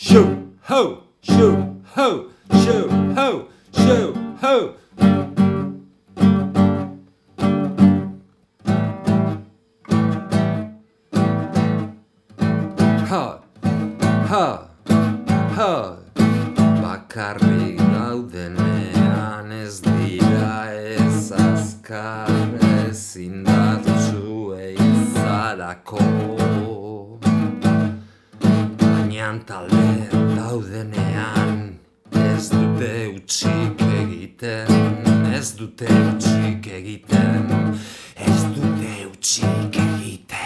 Shoo ho, shoo ho, shoo ho, shoo ho. Ha, ha, ha. Bakarrik daudenean ez dira ez azkar ezin datzuei zarako. Baina talde daudenean ez dute utxik egiten, ez dute utxik egiten, ez dute utxik egiten.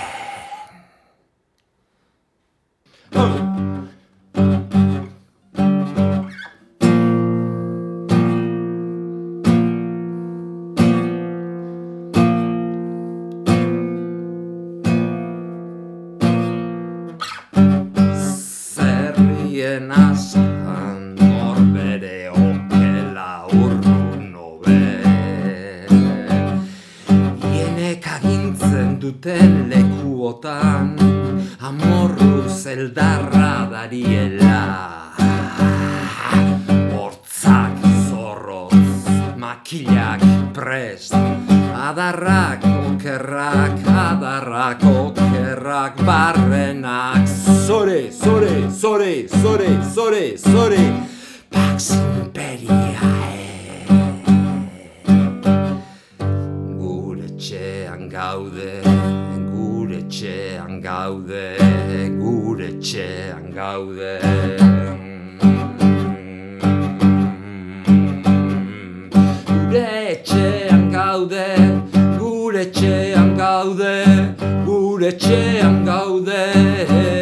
Zerrien askan norbere okela urrun hobe. Hienek agintzen duten lekuotan Amorru zeldarra dariela. Hortzak zorrotz, makilak prest Adarrak okerrak, adarrak okerrak Barrenak zore, zore, zore, zore, zore, zore Pax Imperiae Gure txean gaude, gure txean gaude, gure txean gaude. Gure etxean gaude, gure etxean gaude, gure etxean gaude.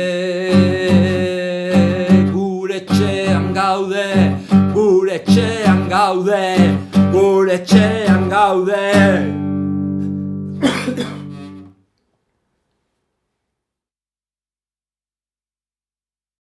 Gaude, gure etxean gaude.